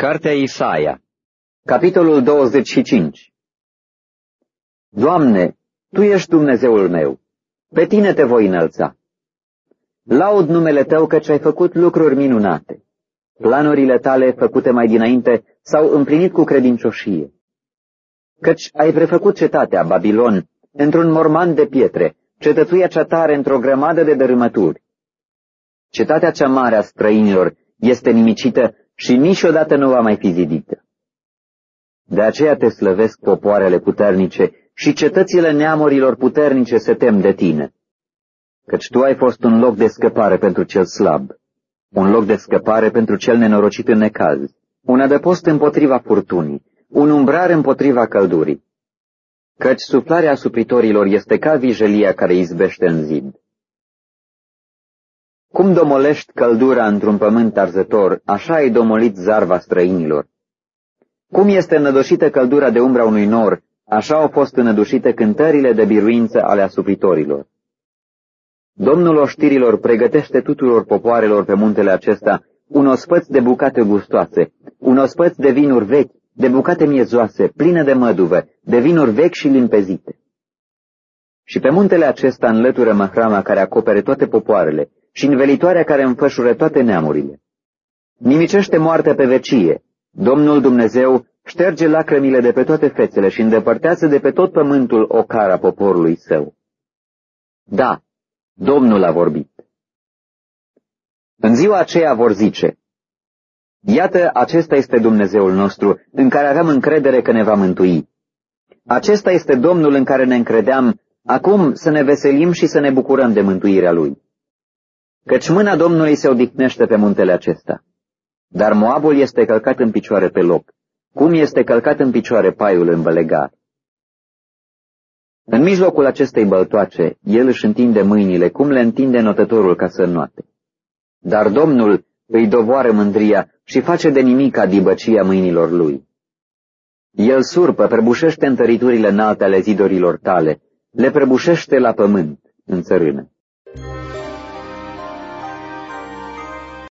Cartea Isaia Capitolul 25 Doamne, Tu ești Dumnezeul meu, pe Tine te voi înălța. Laud numele Tău căci ai făcut lucruri minunate. Planurile Tale, făcute mai dinainte, s-au împlinit cu credincioșie. Căci ai prefăcut cetatea, Babilon, într-un morman de pietre, cetățuia cea tare într-o grămadă de dărâmături. Cetatea cea mare a străinilor este nimicită și niciodată nu va mai fi zidită. De aceea te slăvesc popoarele puternice și cetățile neamurilor puternice se tem de tine, căci tu ai fost un loc de scăpare pentru cel slab, un loc de scăpare pentru cel nenorocit în necaz, un adăpost împotriva furtunii, un umbrar împotriva căldurii, căci suflarea supritorilor este ca vijelia care izbește în zid. Cum domolești căldura într-un pământ arzător, așa ai domolit zarva străinilor. Cum este înădușită căldura de umbra unui nor, așa au fost înădușite cântările de biruință ale asupritorilor. Domnul oștirilor pregătește tuturor popoarelor pe muntele acesta un ospăț de bucate gustoase, un ospăț de vinuri vechi, de bucate miezoase, pline de măduve, de vinuri vechi și limpezite. Și pe muntele acesta înlătură mahrama care acopere toate popoarele, și învelitoarea care înfășură toate neamurile. Nimicește moartea pe vecie. Domnul Dumnezeu șterge lacrămile de pe toate fețele și îndepărtează de pe tot pământul o cara poporului său. Da, Domnul a vorbit. În ziua aceea vor zice, Iată, acesta este Dumnezeul nostru, în care aveam încredere că ne va mântui. Acesta este Domnul în care ne încredeam, acum să ne veselim și să ne bucurăm de mântuirea Lui căci mâna Domnului se odihnește pe muntele acesta. Dar Moabul este călcat în picioare pe loc, cum este călcat în picioare paiul în bălegar. În mijlocul acestei băltoace, el își întinde mâinile, cum le întinde notătorul ca să înnoate. Dar Domnul îi doboară mândria și face de nimic adibăcia mâinilor lui. El surpă, prăbușește întăriturile înalte ale zidorilor tale, le prăbușește la pământ, în țărână.